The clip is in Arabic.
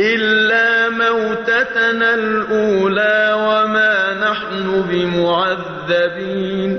إِلَّا مَوْتَتَنَا الْأُولَىٰ وَمَا نَحْنُ بِمُعَذَّبِينَ